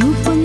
रूप